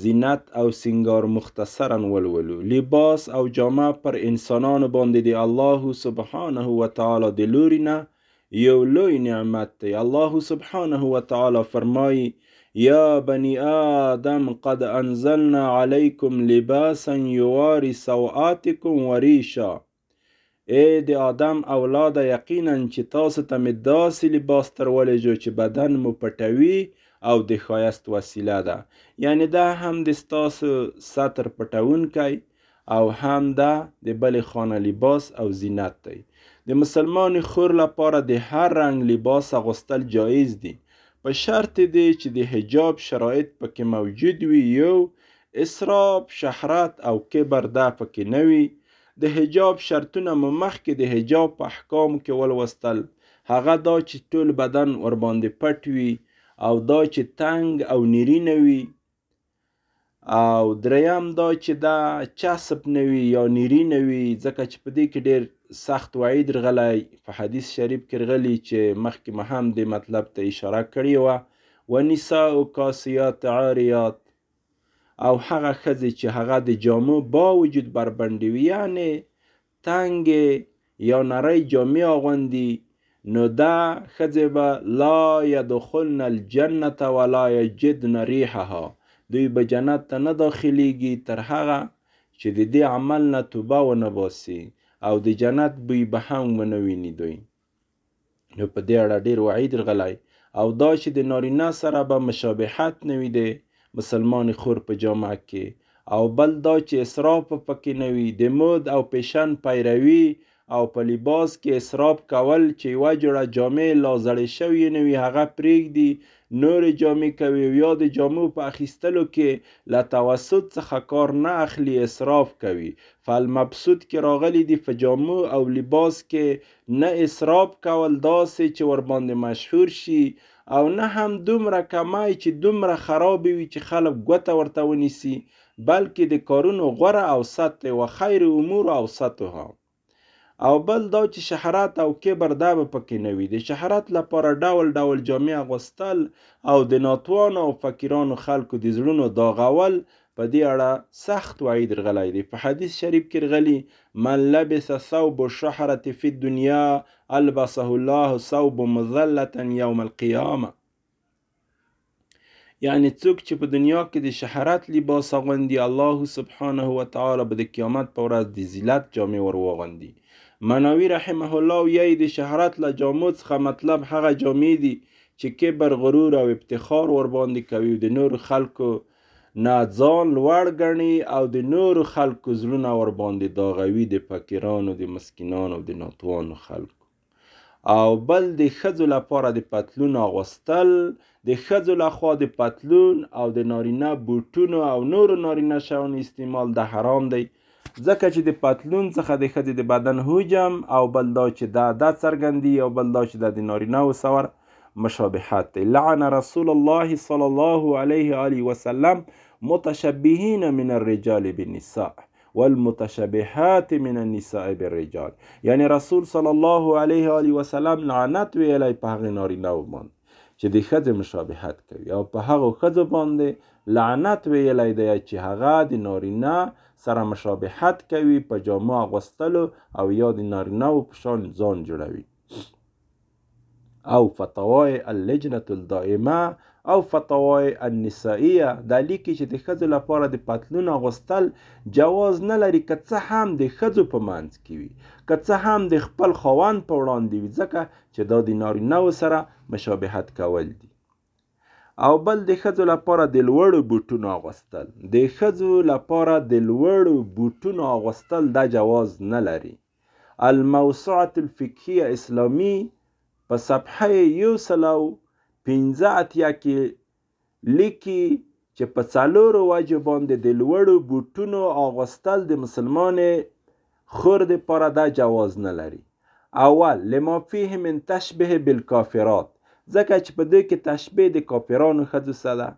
زینت او سینګار مختصرا ولولو لباس او جامه پر انسانانو باندې د الله سبحانه و تعالی د لوري نه یو لوی نعمت دی الله سبحانه و تعالی فرمایي یا بنی آدم قد انزلنا علیکم لباسا یواری سوآتکم وریشا اې د آدم اولاده یقینا چې تاسو ته مې داسې لباس تر ولېږو چې بدن مو پټوي او د ښایست وسیله ده یعنی دا هم د ستاسو ستر پټونکی او هم دا د بل خانه لباس او زینت دی د مسلمان خور لپاره د هر رنګ لباس اغوستل جایز دي په شرط دی چې د حجاب شرایط پکې موجود وي یو اسراب شهرت او کبر دا پکې نه وي د حجاب شرطونه مو مخکې د حجاب په احکامو کې ولوستل هغه دا چې ټول بدن ورباندې پټ وي او دا چې تنګ او نیری نه وي او دریم دا چې دا چسب نه وي یا نیری نه وي ځکه چې په دې کې ډېر سخت وعید رغلی په حدیث شریف کې رغلی چې مخکې مو هم دې مطلب ته اشاره کړې وه ونساء کاسیات عاریات او هغه ښځې چې هغه د جامو با وجود بربنډې وي یعنې تنګې یا نری جامې اغوندي نو دا ښځې به لا یدخلن الجنت ولا یجدن ریحها دوی به جنت ته نه داخلیږي تر هغه چې د دې عمل نه توبه ونه باسي او د جنت بوی به هم ونه ویني دوی نو په دې اړه ډېر وعید رغلی او دا چې د نارینه سره به مشابهت نه وي د مسلمانې خور په جامع کې او بل دا چې اسراف په پکې نه وي د مود او پیشن پیروي او په لباس کې اسراف کول چې یوه جوړه جامې لا زړې شوې نه وي هغه پرېږدي نورې جامې کوي او یا د جامو په اخیستلو کې له توسط څخه کار نه اخلي اسراف کوي فالمبسوط کې راغلي دي په جامو او لباس کې نه اسراف کول داسې چې ورباندې مشهور شي او نه هم دومره کمی چې دومره خراب وي چې خلک ګوته ورته ونیسي بلکې د کارونو غوره او ست و خیر امور او ستها او بل دا چې شهرت او کبر دا به پکې نه وي د شهرت لپاره ډول ډول جامع اغوستل او د ناتوانو او فقیرانو خلکو د زړونو داغول په دې اړه سخت وعید رغلی دی. په حدیث شریف کې رغلي، من لبس ثوب الشهرة فی الدنیا البسه الله ثوب مذلة یوم القیامه. یعنی څوک چې په دنیا کې د شهرت لباس اغوندي الله سبحانه و تعالی به د قیامت په ورځ د ذلت جامې ور واغوندي. مناوی رحمه الله ویایي د شهرت له جامو څخه مطلب هغه جامې دي چې کبر غرور او ابتخار ورباندې کوي او د نورو خلکو نه ځان لوړ ګڼي او د نورو خلکو زړونه ورباندې داغوي د فقیرانو د مسکینانو د ناتوانو خلکو او بل د ښځو لپاره د پتلون اغوستل د ښځو لخوا د پتلون او د نارینه بوټونو او نورو نارینه شیانو استعمال د حرام دی ځکه چې د پتلون څخه د ښځې د بدن حجم او بل دا چې دا دا څرګندي او بل دا چې دا د نارینه و سور مشابهت دی لعن رسول الله صلی الله علیه آله وسلم متشبهین من الرجال بالنساء والمتشبهات من النساء بالرجال یعنی رسول صلی الله علیه آله وسلم لعنت ویلی په هغه نارینه و باندې چې د ښځې مشابهت کوي او په هغو ښځو باندې لعنت ویلی دی چې هغه د نارینه سره مشابهت کوي په جامو اغوستلو او یا د نارینه و پشان ځان جوړوي او فتوای اللجنه الدائمه او فتوای النسائیه دا لیکي چې د ښځو لپاره د پتلون اغوستل جواز نه لري که څه هم د ښځو په منځ کې وي که څه هم د خپل خاوند په وړاندې وي ځکه چې دا د نارینه و سره مشابهت کول دي او بل د ښځو لپاره د لوړو بوټونو اغوستل د ښځو لپاره د لوړو بوټونو اغوستل دا جواز نه لري الموسوعه الفقهیه اسلامی په صفحه یو سلو پنځه اتیا کې لیکي چې په څلورو وجو باندې د لوړو بوټونو اغوستل د مسلمانې خور د پاره دا جواز نه لري اول لما فيه من تشبه بالکافرات ځکه چې په دوی کې تشبه د کافرانو ښځو سره ده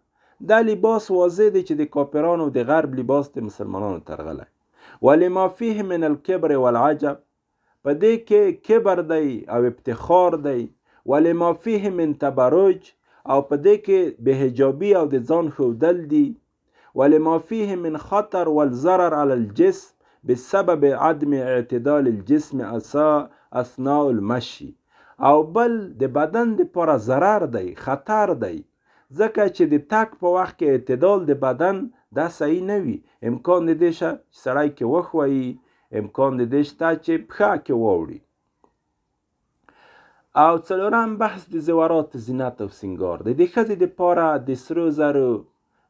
دا لباس واضح دی چې د کافرانو د غرب لباس د مسلمانانو ترغلی ولما فيه من الكبر والعجب په دې کې کبر دی او افتخار دی ولې ما فيه من تبرج او په دې کې به حجابي او د ځان ښودل دي ولې ما فيه من خطر والضرر على الجسم بسبب عدم اعتدال الجسم اسا اثناء المشي او بل د بدن د پاره ضرر دی خطر دی ځکه چې د تګ په وخت کې اعتدال د بدن دا صحیح نه وي امکان د دې شه چې سړی کې وښویي امکان د دې شته چې پښه کې واوړي او څلورم بحث د زیورات زینت او سنگار دی د ښځې د پاره د سرو زرو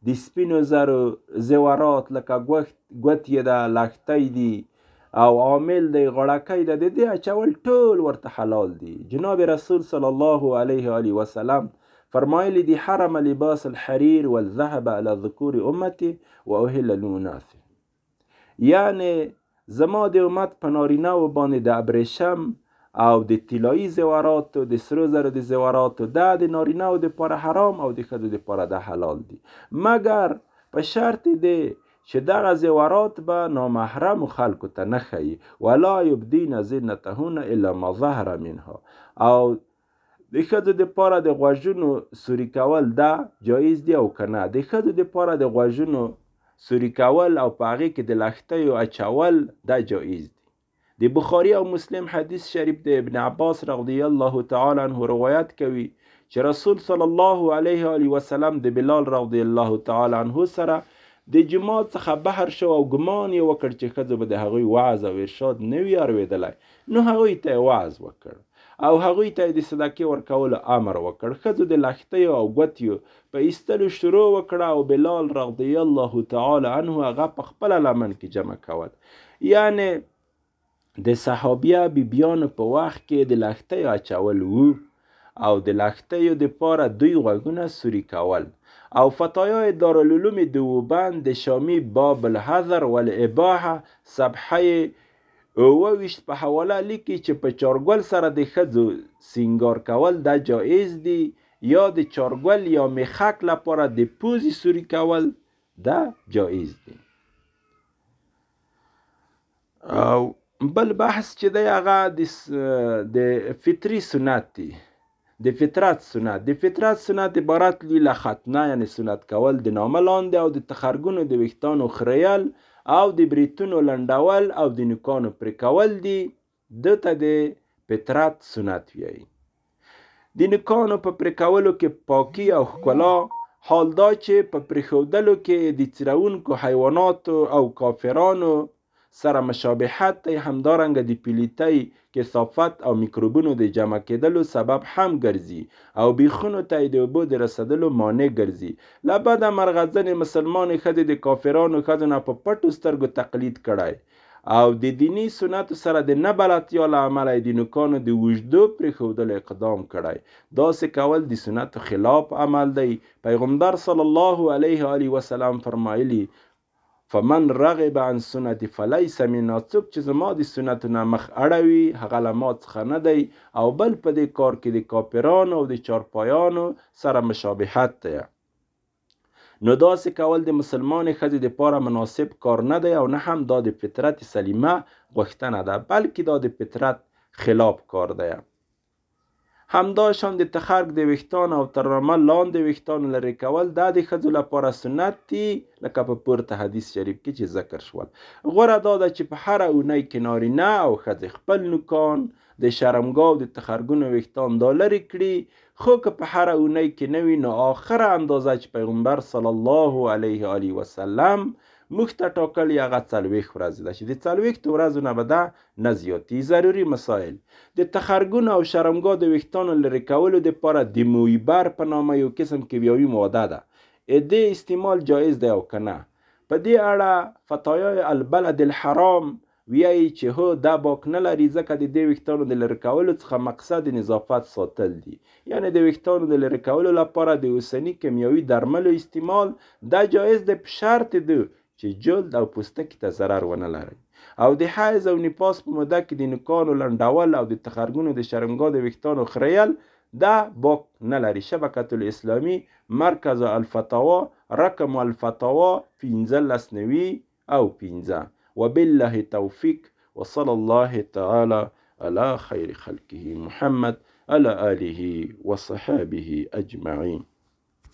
د سپینو زرو زیورات لکه ګوتې ده لښتۍ دي او عامل دی غړکی ده د دې اچول ټول ورته حلال دي جناب رسول صلی الله علیه و وسلم فرمایلی دی حرم لباس الحریر والذهب علی ذکور امتی و اهل للاناث یعنی زما د امت په نارینه و باندې د ابریشم او د طلایی زیوراتو د سرو زرو د زیوراتو دا د نارینه او د پاره حرام او د ښځو د پاره دا حلال دي مګر په شرط دی چې دغه زیورات به نامحرمو خلکو ته نه ښیي، ولا یبدین زینتهن الا ما ظهر منها، او د ښځو د پاره د غوږونو سوري کول دا جایز دي او که نه، د ښځو د پاره د غوږونو سوري کول او په هغې کې د لښتیو اچول دا جایز دي. د بخاری او مسلم حدیث شریف د ابن عباس رضی الله تعالی عنه روایت کوي چې رسول صلی الله علیه و وسلم د بلال رضی الله تعالی عنه سره د جماع څخه بهر شو او ګمان یې وکړ چې ښځو به د هغوی وعظ او ارشاد نه وي اروېدلی نو هغوی ته یې وعظ وکړ او هغوی ته یې د صدقې ورکولو امر وکړ ښځو د لښتیو او ګوتیو په ایستلو شروع وکړه او بلال رضی الله تعالی عنه هغه په خپله لمن کې جمع کول یعنې د صحابیه بیبیانو په وخت کې د لښتیو اچول وو او د لښتیو د پاره دوی غوږونه سوري کول او فتایای دارالعلوم دوبند د شامی باب الحذر والاباحه صفحه اووه ویشت په حواله لیکي چې په چارګل سره د ښځو سینګار کول دا جایز دي یا د چارګل یا میخک لپاره د پوزې سوري کول دا جایز دي او بل بحث چې دی هغه د فطري سنت دی د فطرت سنت د فطرت سنت عبارت لی له ختنه یعنی سنت کول د نامه لاندې او د تخرګونو د ویښتانو خریل او د بریتونو لنډول او د نوکانو پرې کول دي ده ته دې پطرت سنت ویایي. د نوکانو په پرې کولو کې پاکي او ښکلا حال دا چې په پرېښودلو کې د څیرونکو حیواناتو او کافرانو سره مشابهت دی همدارنګه د پیلیتۍ کثافت او میکروبونو د جمع کېدلو سبب هم ګرځي او بیخونو ته د اوبو د رسېدلو مانع ګرځي له بده مرغه ځینې مسلمانې ښځې د کافرانو ښځو نه په پټو سترګو تقلید کړی او د دیني سنتو سره د نه بلدتیا له امله یې د نوکانو د اوږدو پرېښودلو اقدام کړی. داسې کول د سنتو خلاف عمل دی. پیغمبر صلی الله علیه و آله وسلم فرمایلي، فمن رغب عن سنتي فلیس منا څوک چې زما د سنتو نه مخ اړوي، هغه له ما څخه نه دی او بل په دې کار کې د کافرانو او د چارپایانو سره مشابهت دی. نو داسې کول د مسلمانې ښځې د پاره مناسب کار نه دی او نه هم دا د فطرت سلیمه غوښتنه ده بلکې دا د فطرت خلاف کار دی همداشان د تخرګ د ویښتان او تر رمه لاندې ویښتان لرې کول دا د ښځو لپاره سنت دي لکه په پورته حدیث شریف کې چې ذکر شول غوره دا ده چې په هره اونۍ کې نارینه او ښځې خپل نوکان د شرمګاو د تخرګونو ویښتان دا لرې کړي خو که په هره اونۍ کې نه وي نو آخره اندازه چې پیغمبر صلی الله علیه آله وسلم موږ ته ټاکلې هغه څلوېښت ورځې ده چې د څلوېښتو ورځو نه به ده نه زیاتي ضروري مسایل د تخرګونو او شرمګا د ویښتانو لرې کولو دپاره د مویبر په نامه یو قسم کیمیاوي ماده ده ادې استعمال جایز دی او که نه په دې اړه فتایای البلد الحرام ویایی چه هو دا باک نه لری ځکه د دی ویښتانو د لری کولو څخه مقصد د نظافت ساتل دی یعنی د ویښتانو د لری کولو لپاره د اوسنی کمیاوی درملو استعمال دا جایز دی په شرط دو چه جلد او پوستکی ته ضرر ونه لری او د حیض او نفاس په موده کی د نوکانو لنډول او د تخرګونو د شرمګا د ویښتانو خریل دا باک نه لری شبکة الاسلامی مرکز الفتاوا رقم الفتاوا پنځلس نوی او 15 وبالله توفیق وصلى الله تعالى على خير خلقه محمد على آله وصحابه أجمعين